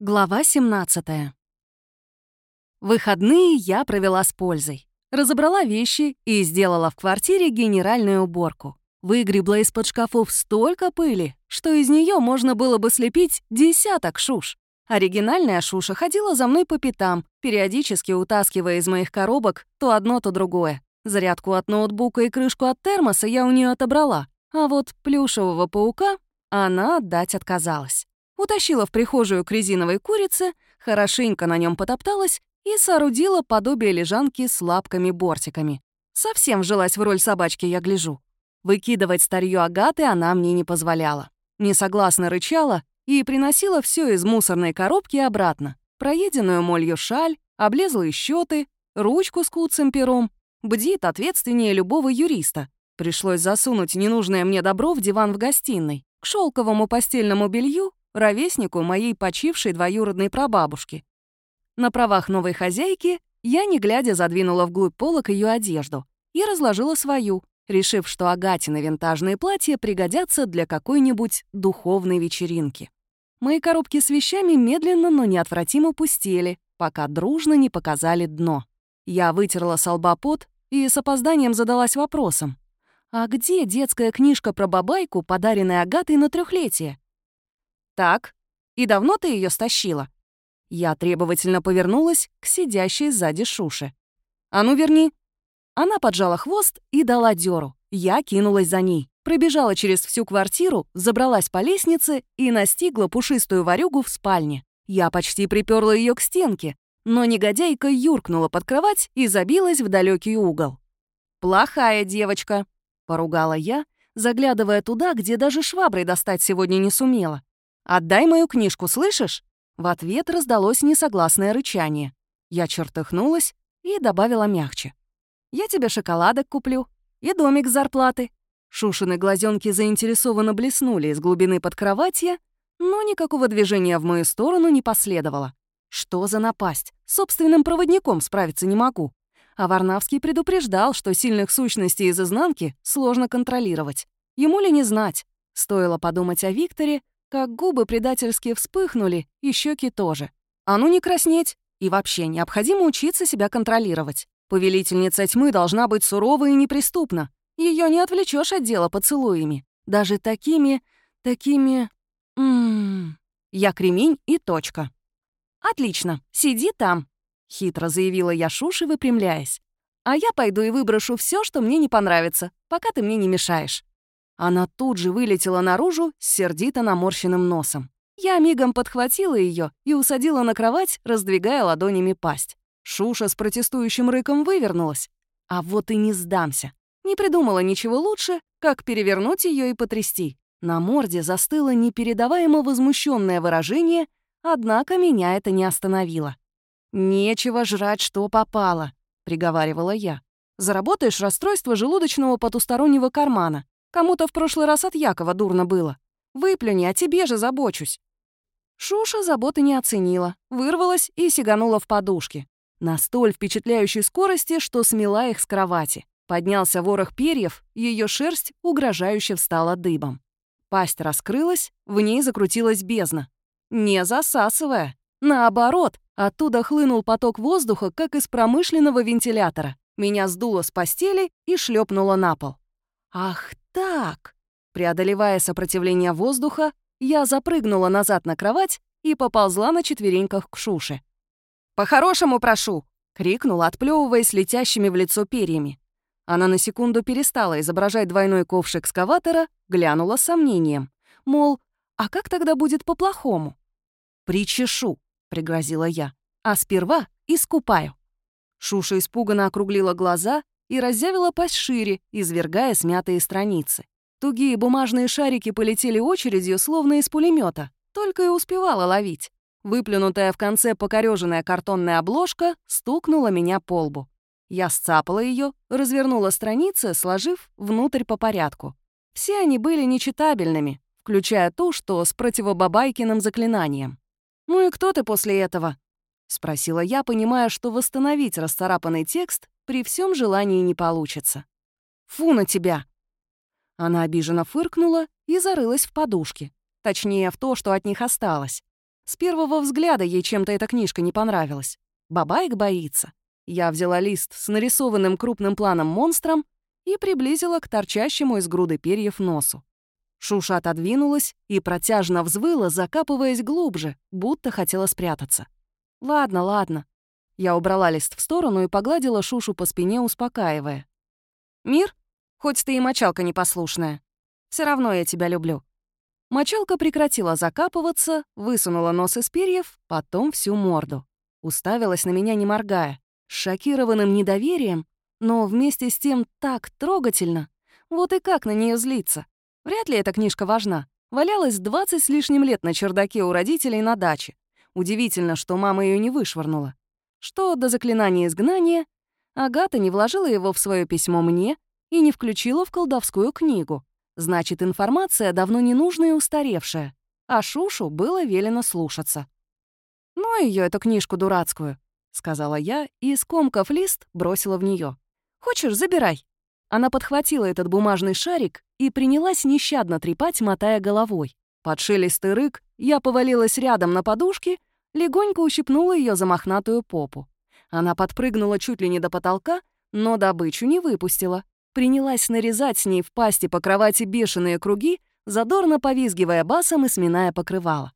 Глава 17. Выходные я провела с пользой. Разобрала вещи и сделала в квартире генеральную уборку. Выгребла из-под шкафов столько пыли, что из нее можно было бы слепить десяток шуш. Оригинальная шуша ходила за мной по пятам, периодически утаскивая из моих коробок то одно, то другое. Зарядку от ноутбука и крышку от термоса я у нее отобрала, а вот плюшевого паука она отдать отказалась. Утащила в прихожую к резиновой курице, хорошенько на нем потопталась и соорудила подобие лежанки с лапками-бортиками. Совсем вжилась в роль собачки, я гляжу. Выкидывать старье Агаты она мне не позволяла. Несогласно рычала и приносила все из мусорной коробки обратно. Проеденную молью шаль, облезлые счеты, ручку с куцым пером. Бдит ответственнее любого юриста. Пришлось засунуть ненужное мне добро в диван в гостиной. К шелковому постельному белью ровеснику моей почившей двоюродной прабабушки. На правах новой хозяйки я, не глядя, задвинула вглубь полок ее одежду и разложила свою, решив, что Агатины винтажные платья пригодятся для какой-нибудь духовной вечеринки. Мои коробки с вещами медленно, но неотвратимо пустели, пока дружно не показали дно. Я вытерла с лба пот и с опозданием задалась вопросом. А где детская книжка про бабайку, подаренная Агатой на трехлетие? «Так, и давно ты ее стащила?» Я требовательно повернулась к сидящей сзади Шуше. «А ну, верни!» Она поджала хвост и дала дёру. Я кинулась за ней. Пробежала через всю квартиру, забралась по лестнице и настигла пушистую ворюгу в спальне. Я почти приперла ее к стенке, но негодяйка юркнула под кровать и забилась в далекий угол. «Плохая девочка», — поругала я, заглядывая туда, где даже шваброй достать сегодня не сумела. «Отдай мою книжку, слышишь?» В ответ раздалось несогласное рычание. Я чертыхнулась и добавила мягче. «Я тебе шоколадок куплю и домик с зарплаты». Шушины глазенки заинтересованно блеснули из глубины под кроватья, но никакого движения в мою сторону не последовало. Что за напасть? Собственным проводником справиться не могу. А Варнавский предупреждал, что сильных сущностей из изнанки сложно контролировать. Ему ли не знать? Стоило подумать о Викторе, как губы предательски вспыхнули, и щеки тоже. А ну не краснеть! И вообще, необходимо учиться себя контролировать. Повелительница тьмы должна быть сурова и неприступна. Ее не отвлечешь от дела поцелуями. Даже такими... такими... Ммм... Я кремень и точка. «Отлично, сиди там», — хитро заявила я Шуши, выпрямляясь. «А я пойду и выброшу все, что мне не понравится, пока ты мне не мешаешь». Она тут же вылетела наружу с сердито наморщенным носом. Я мигом подхватила ее и усадила на кровать, раздвигая ладонями пасть. Шуша с протестующим рыком вывернулась. А вот и не сдамся. Не придумала ничего лучше, как перевернуть ее и потрясти. На морде застыло непередаваемо возмущенное выражение, однако меня это не остановило. «Нечего жрать, что попало», — приговаривала я. «Заработаешь расстройство желудочного потустороннего кармана. Кому-то в прошлый раз от Якова дурно было. Выплюни, о тебе же забочусь». Шуша заботы не оценила, вырвалась и сиганула в подушки. На столь впечатляющей скорости, что смела их с кровати. Поднялся ворох перьев, ее шерсть угрожающе встала дыбом. Пасть раскрылась, в ней закрутилась бездна. Не засасывая. Наоборот, оттуда хлынул поток воздуха, как из промышленного вентилятора. Меня сдуло с постели и шлепнуло на пол. Ах так! Преодолевая сопротивление воздуха, я запрыгнула назад на кровать и поползла на четвереньках к Шуше. «По-хорошему прошу!» — крикнула, отплёвываясь летящими в лицо перьями. Она на секунду перестала изображать двойной ковш экскаватора, глянула с сомнением. Мол, а как тогда будет по-плохому? «Причешу», — пригрозила я, — «а сперва искупаю». Шуша испуганно округлила глаза и разъявила пасть шире, извергая смятые страницы. Тугие бумажные шарики полетели очередью, словно из пулемета, только и успевала ловить. Выплюнутая в конце покореженная картонная обложка стукнула меня по лбу. Я сцапала ее, развернула страницы, сложив внутрь по порядку. Все они были нечитабельными, включая ту, что с противобабайкиным заклинанием. «Ну и кто ты после этого?» — спросила я, понимая, что восстановить расцарапанный текст при всем желании не получится. «Фу на тебя!» Она обиженно фыркнула и зарылась в подушки. Точнее, в то, что от них осталось. С первого взгляда ей чем-то эта книжка не понравилась. Бабайк боится. Я взяла лист с нарисованным крупным планом монстром и приблизила к торчащему из груды перьев носу. Шуша отодвинулась и протяжно взвыла, закапываясь глубже, будто хотела спрятаться. «Ладно, ладно». Я убрала лист в сторону и погладила Шушу по спине, успокаивая. «Мир? Хоть ты и мочалка непослушная. Все равно я тебя люблю». Мочалка прекратила закапываться, высунула нос из перьев, потом всю морду. Уставилась на меня, не моргая, с шокированным недоверием, но вместе с тем так трогательно. Вот и как на нее злиться? Вряд ли эта книжка важна. Валялась 20 с лишним лет на чердаке у родителей на даче. Удивительно, что мама ее не вышвырнула. Что до заклинания изгнания, Агата не вложила его в свое письмо мне и не включила в колдовскую книгу. Значит, информация давно ненужная и устаревшая, а Шушу было велено слушаться. «Ну ее, эту книжку дурацкую», — сказала я и, скомкав лист, бросила в нее. «Хочешь, забирай». Она подхватила этот бумажный шарик и принялась нещадно трепать, мотая головой. Под шелест и рык я повалилась рядом на подушке, легонько ущипнула ее за мохнатую попу. Она подпрыгнула чуть ли не до потолка, но добычу не выпустила. Принялась нарезать с ней в пасти по кровати бешеные круги, задорно повизгивая басом и сминая покрывало.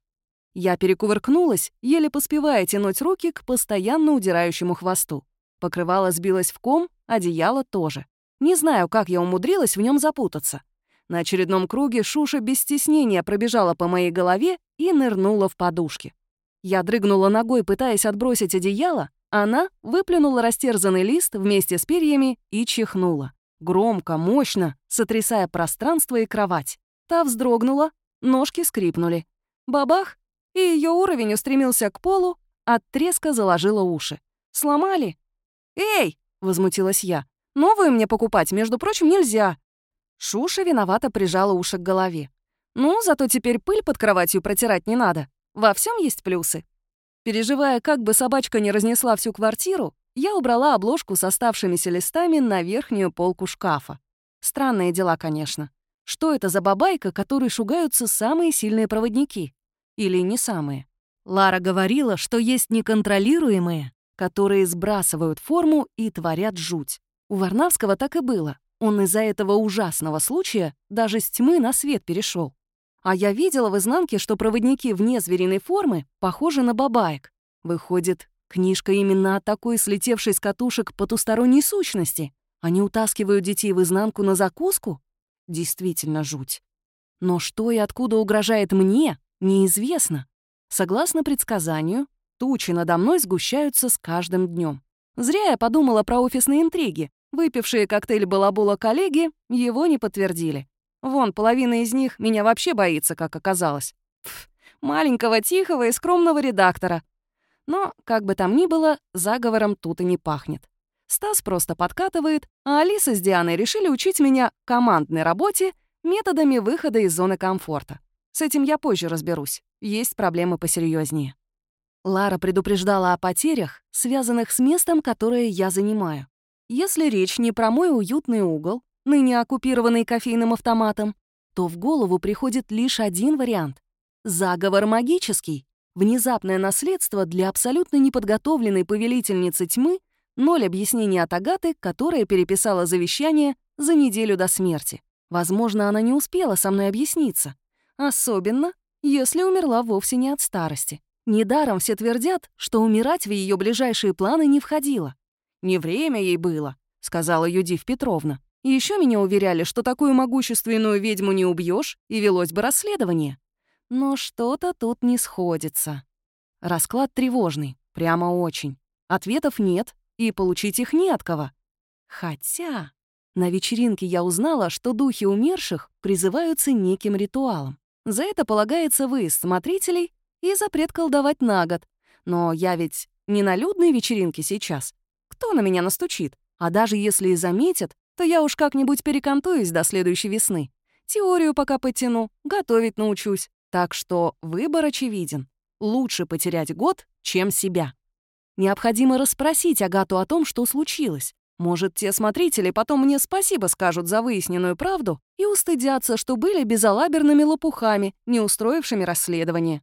Я перекувыркнулась, еле поспевая тянуть руки к постоянно удирающему хвосту. Покрывало сбилось в ком, одеяло тоже. Не знаю, как я умудрилась в нем запутаться. На очередном круге Шуша без стеснения пробежала по моей голове и нырнула в подушки. Я дрыгнула ногой, пытаясь отбросить одеяло, она выплюнула растерзанный лист вместе с перьями и чихнула. Громко, мощно, сотрясая пространство и кровать. Та вздрогнула, ножки скрипнули. Бабах! И ее уровень устремился к полу, от треска заложила уши. «Сломали?» «Эй!» — возмутилась я. Новую мне покупать, между прочим, нельзя». Шуша виновато прижала уши к голове. «Ну, зато теперь пыль под кроватью протирать не надо. Во всем есть плюсы». Переживая, как бы собачка не разнесла всю квартиру, я убрала обложку с оставшимися листами на верхнюю полку шкафа. Странные дела, конечно. Что это за бабайка, которой шугаются самые сильные проводники? Или не самые? Лара говорила, что есть неконтролируемые, которые сбрасывают форму и творят жуть. У Варнавского так и было. Он из-за этого ужасного случая даже с тьмы на свет перешел. А я видела в изнанке, что проводники вне звериной формы похожи на бабаек. Выходит, книжка именно о такой слетевшей с катушек потусторонней сущности. Они утаскивают детей в изнанку на закуску? Действительно жуть. Но что и откуда угрожает мне, неизвестно. Согласно предсказанию, тучи надо мной сгущаются с каждым днем. Зря я подумала про офисные интриги. Выпившие коктейль балабула коллеги его не подтвердили. Вон, половина из них меня вообще боится, как оказалось. Пф, маленького, тихого и скромного редактора. Но, как бы там ни было, заговором тут и не пахнет. Стас просто подкатывает, а Алиса с Дианой решили учить меня командной работе методами выхода из зоны комфорта. С этим я позже разберусь. Есть проблемы посерьезнее. Лара предупреждала о потерях, связанных с местом, которое я занимаю. Если речь не про мой уютный угол, ныне оккупированный кофейным автоматом, то в голову приходит лишь один вариант. Заговор магический. Внезапное наследство для абсолютно неподготовленной повелительницы тьмы, ноль объяснений от Агаты, которая переписала завещание за неделю до смерти. Возможно, она не успела со мной объясниться. Особенно, если умерла вовсе не от старости. Недаром все твердят, что умирать в ее ближайшие планы не входило. «Не время ей было», — сказала Юдив Петровна. Еще меня уверяли, что такую могущественную ведьму не убьешь, и велось бы расследование. Но что-то тут не сходится. Расклад тревожный, прямо очень. Ответов нет, и получить их не от кого. Хотя на вечеринке я узнала, что духи умерших призываются неким ритуалом. За это полагается выезд смотрителей и запрет колдовать на год. Но я ведь не на людной вечеринке сейчас. Кто на меня настучит? А даже если и заметят, то я уж как-нибудь перекантуюсь до следующей весны. Теорию пока потяну, готовить научусь. Так что выбор очевиден. Лучше потерять год, чем себя. Необходимо расспросить Агату о том, что случилось. Может, те смотрители потом мне спасибо скажут за выясненную правду и устыдятся, что были безалаберными лопухами, не устроившими расследование.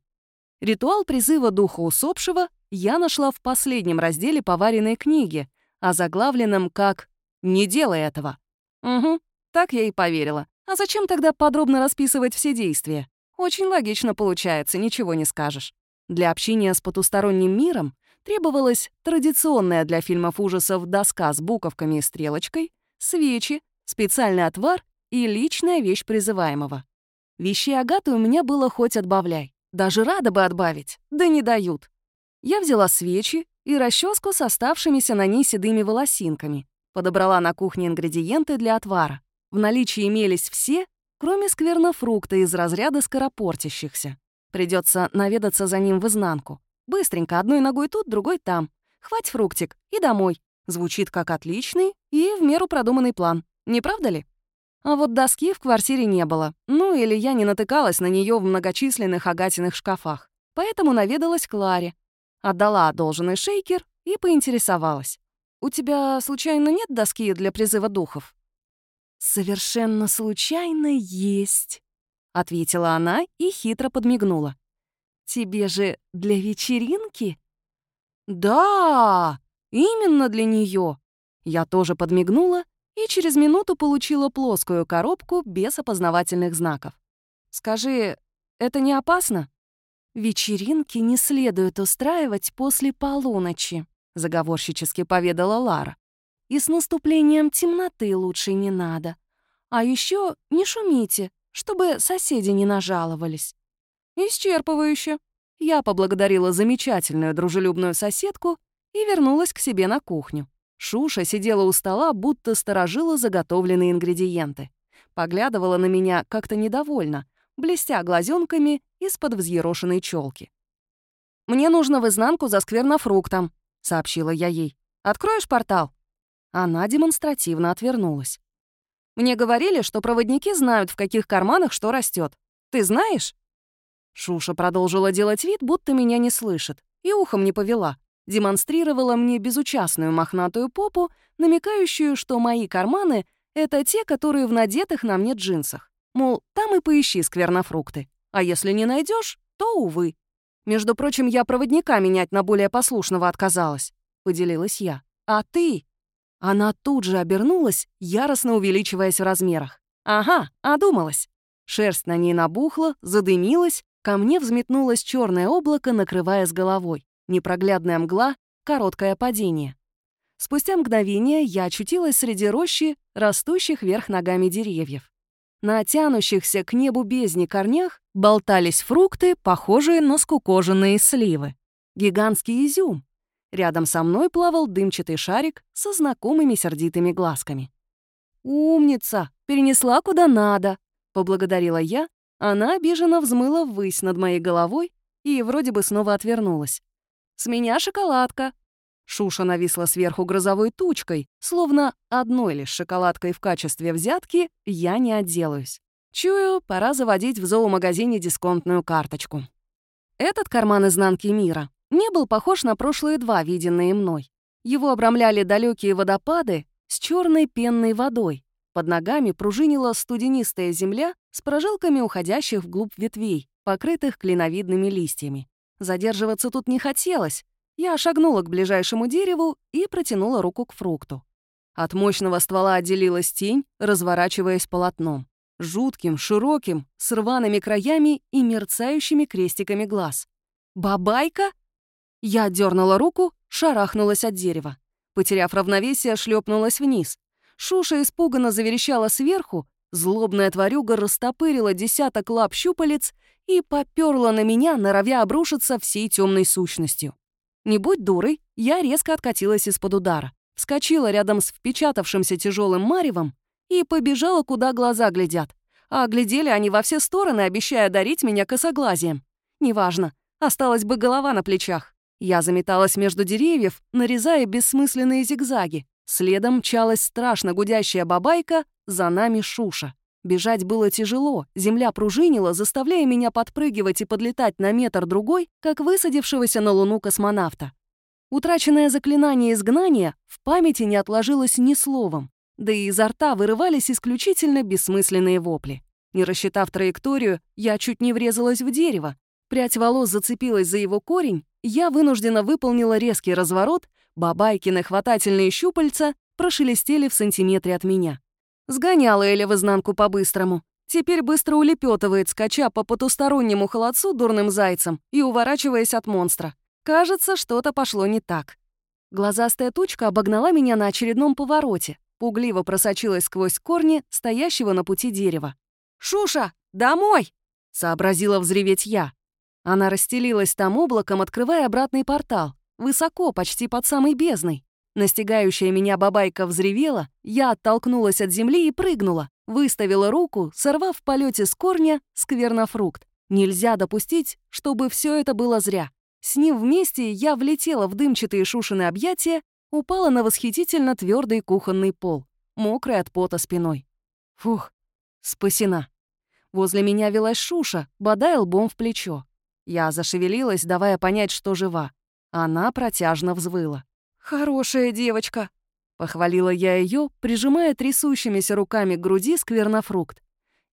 Ритуал призыва духа усопшего я нашла в последнем разделе поваренной книги, озаглавленном как «Не делай этого». Угу, так я и поверила. А зачем тогда подробно расписывать все действия? Очень логично получается, ничего не скажешь. Для общения с потусторонним миром требовалась традиционная для фильмов ужасов доска с буковками и стрелочкой, свечи, специальный отвар и личная вещь призываемого. Вещей Агаты у меня было хоть отбавляй. Даже рада бы отбавить, да не дают. Я взяла свечи и расческу с оставшимися на ней седыми волосинками. Подобрала на кухне ингредиенты для отвара. В наличии имелись все, кроме сквернофрукта из разряда скоропортящихся. Придется наведаться за ним в изнанку. Быстренько, одной ногой тут, другой там. Хвать фруктик и домой. Звучит как отличный и в меру продуманный план. Не правда ли? А вот доски в квартире не было. Ну или я не натыкалась на нее в многочисленных агатиных шкафах. Поэтому наведалась к Ларе. Отдала одолженный шейкер и поинтересовалась. «У тебя, случайно, нет доски для призыва духов?» «Совершенно случайно есть», — ответила она и хитро подмигнула. «Тебе же для вечеринки?» «Да, именно для нее. Я тоже подмигнула и через минуту получила плоскую коробку без опознавательных знаков. «Скажи, это не опасно?» «Вечеринки не следует устраивать после полуночи», — заговорщически поведала Лара. «И с наступлением темноты лучше не надо. А еще не шумите, чтобы соседи не нажаловались». «Исчерпывающе». Я поблагодарила замечательную дружелюбную соседку и вернулась к себе на кухню. Шуша сидела у стола, будто сторожила заготовленные ингредиенты. Поглядывала на меня как-то недовольно, блестя глазенками из-под взъерошенной челки. «Мне нужно в изнанку за сквернофруктом», — сообщила я ей. «Откроешь портал?» Она демонстративно отвернулась. «Мне говорили, что проводники знают, в каких карманах что растет. Ты знаешь?» Шуша продолжила делать вид, будто меня не слышит, и ухом не повела демонстрировала мне безучастную мохнатую попу, намекающую, что мои карманы — это те, которые в надетых на мне джинсах. Мол, там и поищи сквернофрукты. А если не найдешь, то, увы. Между прочим, я проводника менять на более послушного отказалась, — поделилась я. А ты? Она тут же обернулась, яростно увеличиваясь в размерах. Ага, одумалась. Шерсть на ней набухла, задымилась, ко мне взметнулось черное облако, накрывая с головой. Непроглядная мгла, короткое падение. Спустя мгновение я очутилась среди рощи, растущих вверх ногами деревьев. На тянущихся к небу бездне корнях болтались фрукты, похожие на скукоженные сливы. Гигантский изюм. Рядом со мной плавал дымчатый шарик со знакомыми сердитыми глазками. «Умница! Перенесла куда надо!» — поблагодарила я. Она обиженно взмыла ввысь над моей головой и вроде бы снова отвернулась. С меня шоколадка». Шуша нависла сверху грозовой тучкой, словно одной лишь шоколадкой в качестве взятки я не отделаюсь. Чую, пора заводить в зоомагазине дисконтную карточку. Этот карман изнанки мира не был похож на прошлые два, виденные мной. Его обрамляли далекие водопады с черной пенной водой. Под ногами пружинила студенистая земля с прожилками уходящих вглубь ветвей, покрытых клиновидными листьями. Задерживаться тут не хотелось. Я шагнула к ближайшему дереву и протянула руку к фрукту. От мощного ствола отделилась тень, разворачиваясь полотном. Жутким, широким, с рваными краями и мерцающими крестиками глаз. «Бабайка?» Я дернула руку, шарахнулась от дерева. Потеряв равновесие, шлепнулась вниз. Шуша испуганно заверещала сверху, злобная тварюга растопырила десяток лап щупалец и поперла на меня, норовя обрушиться всей темной сущностью. Не будь дурой, я резко откатилась из-под удара, вскочила рядом с впечатавшимся тяжелым маревом и побежала, куда глаза глядят. А глядели они во все стороны, обещая дарить меня косоглазием. Неважно, осталась бы голова на плечах. Я заметалась между деревьев, нарезая бессмысленные зигзаги. Следом мчалась страшно гудящая бабайка, за нами Шуша. Бежать было тяжело, земля пружинила, заставляя меня подпрыгивать и подлетать на метр-другой, как высадившегося на Луну космонавта. Утраченное заклинание изгнания в памяти не отложилось ни словом, да и изо рта вырывались исключительно бессмысленные вопли. Не рассчитав траекторию, я чуть не врезалась в дерево, Прядь волос зацепилась за его корень, я вынуждена выполнила резкий разворот, бабайкины хватательные щупальца прошелестели в сантиметре от меня. Сгоняла Эля в изнанку по-быстрому. Теперь быстро улепетывает, скача по потустороннему холодцу дурным зайцем и уворачиваясь от монстра. Кажется, что-то пошло не так. Глазастая тучка обогнала меня на очередном повороте, пугливо просочилась сквозь корни стоящего на пути дерева. «Шуша, домой!» — сообразила взреветь я. Она расстелилась там облаком, открывая обратный портал, высоко, почти под самой бездной. Настигающая меня бабайка взревела, я оттолкнулась от земли и прыгнула, выставила руку, сорвав в полете с корня сквернофрукт. Нельзя допустить, чтобы все это было зря. С ним вместе я влетела в дымчатые шушины объятия, упала на восхитительно твердый кухонный пол, мокрый от пота спиной. Фух, спасена. Возле меня велась Шуша, бодая лбом в плечо. Я зашевелилась, давая понять, что жива. Она протяжно взвыла. «Хорошая девочка», — похвалила я ее, прижимая трясущимися руками к груди сквернофрукт.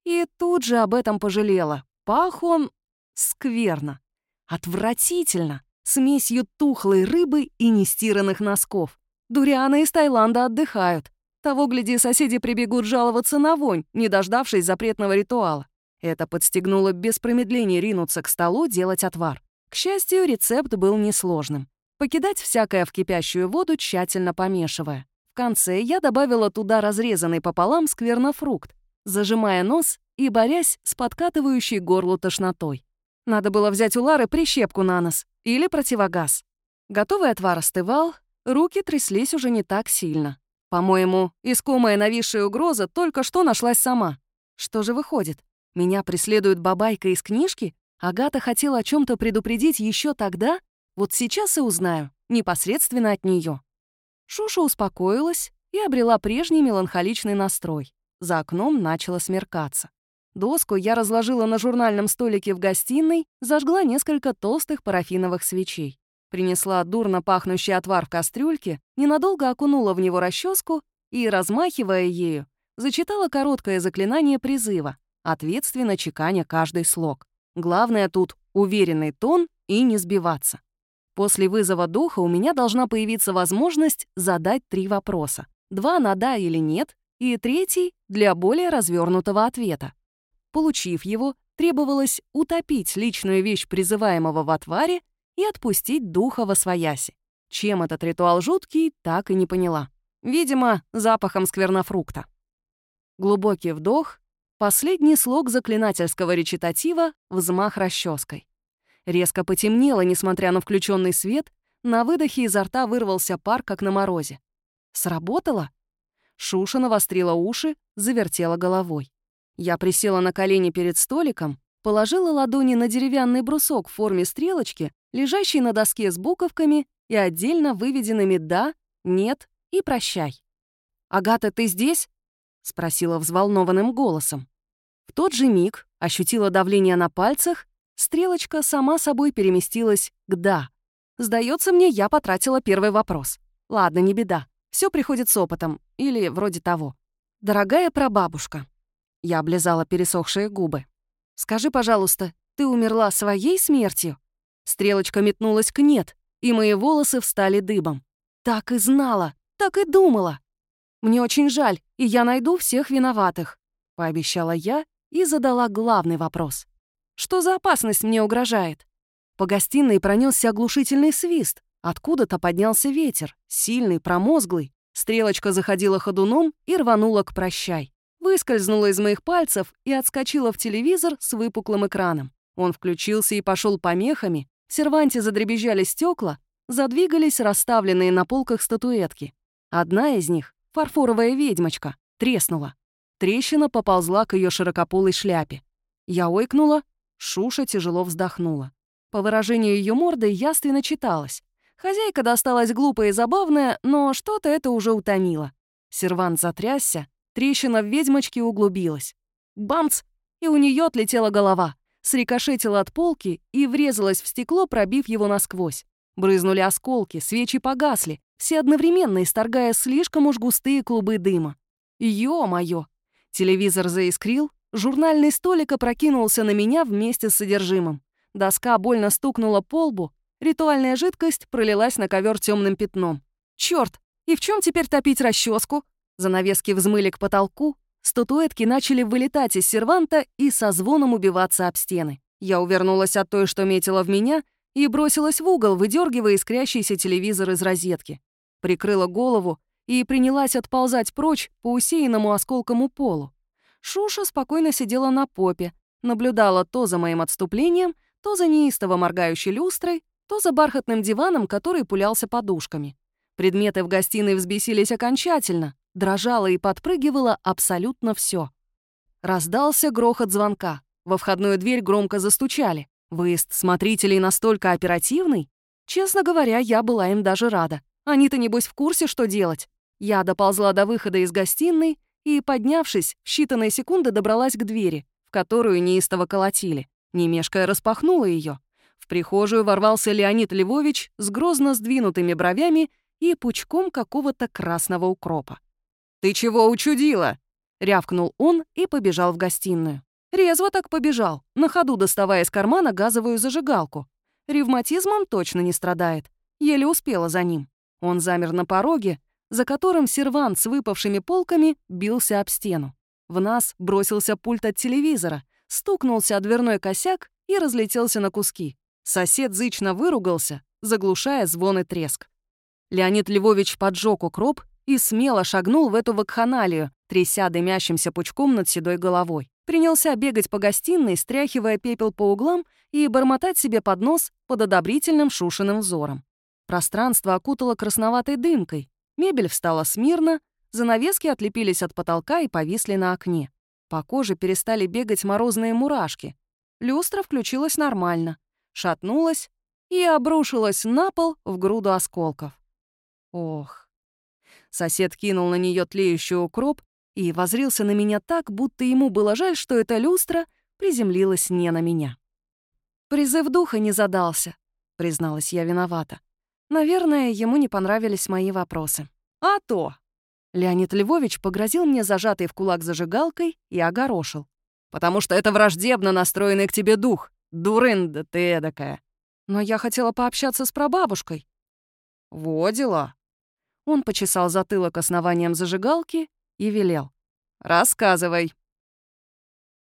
И тут же об этом пожалела. Пах он скверно. Отвратительно. Смесью тухлой рыбы и нестиранных носков. Дурианы из Таиланда отдыхают. Того, гляди, соседи прибегут жаловаться на вонь, не дождавшись запретного ритуала. Это подстегнуло без промедления ринуться к столу делать отвар. К счастью, рецепт был несложным. Покидать всякое в кипящую воду, тщательно помешивая. В конце я добавила туда разрезанный пополам сквернофрукт, зажимая нос и борясь с подкатывающей горлу тошнотой. Надо было взять у Лары прищепку на нос или противогаз. Готовый отвар остывал, руки тряслись уже не так сильно. По-моему, искомая нависшая угроза только что нашлась сама. Что же выходит? Меня преследует бабайка из книжки? Агата хотела о чем то предупредить еще тогда? Вот сейчас и узнаю, непосредственно от нее. Шуша успокоилась и обрела прежний меланхоличный настрой. За окном начало смеркаться. Доску я разложила на журнальном столике в гостиной, зажгла несколько толстых парафиновых свечей. Принесла дурно пахнущий отвар в кастрюльке, ненадолго окунула в него расческу и, размахивая ею, зачитала короткое заклинание призыва, ответственно чеканя каждый слог. Главное тут — уверенный тон и не сбиваться. После вызова духа у меня должна появиться возможность задать три вопроса. Два на «да» или «нет», и третий — для более развернутого ответа. Получив его, требовалось утопить личную вещь призываемого в отваре и отпустить духа во свояси. Чем этот ритуал жуткий, так и не поняла. Видимо, запахом сквернофрукта. Глубокий вдох, Последний слог заклинательского речитатива — взмах расческой. Резко потемнело, несмотря на включенный свет, на выдохе изо рта вырвался пар, как на морозе. Сработало? Шуша навострила уши, завертела головой. Я присела на колени перед столиком, положила ладони на деревянный брусок в форме стрелочки, лежащий на доске с буковками и отдельно выведенными «да», «нет» и «прощай». «Агата, ты здесь?» — спросила взволнованным голосом. В тот же миг ощутила давление на пальцах, стрелочка сама собой переместилась к «да». Сдается мне, я потратила первый вопрос. Ладно, не беда. Все приходит с опытом. Или вроде того. «Дорогая прабабушка». Я облизала пересохшие губы. «Скажи, пожалуйста, ты умерла своей смертью?» Стрелочка метнулась к «нет», и мои волосы встали дыбом. Так и знала, так и думала. Мне очень жаль, и я найду всех виноватых, пообещала я и задала главный вопрос. Что за опасность мне угрожает? По гостиной пронесся оглушительный свист. Откуда-то поднялся ветер, сильный, промозглый. Стрелочка заходила ходуном и рванула к прощай. Выскользнула из моих пальцев и отскочила в телевизор с выпуклым экраном. Он включился и пошел помехами. В серванте задребезжали стекла, задвигались расставленные на полках статуэтки. Одна из них, фарфоровая ведьмочка, треснула. Трещина поползла к ее широкополой шляпе. Я ойкнула, Шуша тяжело вздохнула. По выражению ее морды яственно читалось. Хозяйка досталась глупая и забавная, но что-то это уже утомило. Сервант затрясся, трещина в ведьмочке углубилась. Бамц! И у нее отлетела голова, срикошетила от полки и врезалась в стекло, пробив его насквозь. Брызнули осколки, свечи погасли, все одновременно исторгая слишком уж густые клубы дыма. Ё-моё! Телевизор заискрил, журнальный столик опрокинулся на меня вместе с содержимым. Доска больно стукнула по лбу, ритуальная жидкость пролилась на ковер темным пятном. Черт! И в чем теперь топить расческу? Занавески взмыли к потолку, статуэтки начали вылетать из серванта и со звоном убиваться об стены. Я увернулась от той, что метила в меня, и бросилась в угол, выдергивая искрящийся телевизор из розетки. Прикрыла голову и принялась отползать прочь по усеянному осколкому полу. Шуша спокойно сидела на попе, наблюдала то за моим отступлением, то за неистово моргающей люстрой, то за бархатным диваном, который пулялся подушками. Предметы в гостиной взбесились окончательно, дрожало и подпрыгивало абсолютно все. Раздался грохот звонка. Во входную дверь громко застучали. Выезд смотрителей настолько оперативный? Честно говоря, я была им даже рада. Они-то, небось, в курсе, что делать. Я доползла до выхода из гостиной и, поднявшись, в считанные секунды добралась к двери, в которую неистово колотили. Немешкая распахнула ее. В прихожую ворвался Леонид Львович с грозно сдвинутыми бровями и пучком какого-то красного укропа. «Ты чего учудила?» — рявкнул он и побежал в гостиную. Резво так побежал, на ходу доставая из кармана газовую зажигалку. Ревматизмом точно не страдает. Еле успела за ним. Он замер на пороге, за которым сервант с выпавшими полками бился об стену. В нас бросился пульт от телевизора, стукнулся о дверной косяк и разлетелся на куски. Сосед зычно выругался, заглушая звон и треск. Леонид Львович поджег укроп и смело шагнул в эту вакханалию, тряся дымящимся пучком над седой головой. Принялся бегать по гостиной, стряхивая пепел по углам и бормотать себе под нос под одобрительным шушиным взором. Пространство окутало красноватой дымкой, мебель встала смирно, занавески отлепились от потолка и повисли на окне. По коже перестали бегать морозные мурашки. Люстра включилась нормально, шатнулась и обрушилась на пол в груду осколков. Ох. Сосед кинул на нее тлеющий укроп и возрился на меня так, будто ему было жаль, что эта люстра приземлилась не на меня. «Призыв духа не задался», — призналась я виновата. Наверное, ему не понравились мои вопросы. «А то!» Леонид Львович погрозил мне зажатой в кулак зажигалкой и огорошил. «Потому что это враждебно настроенный к тебе дух. Дурында ты эдакая». Но я хотела пообщаться с прабабушкой. «Во дела». Он почесал затылок основанием зажигалки и велел. «Рассказывай».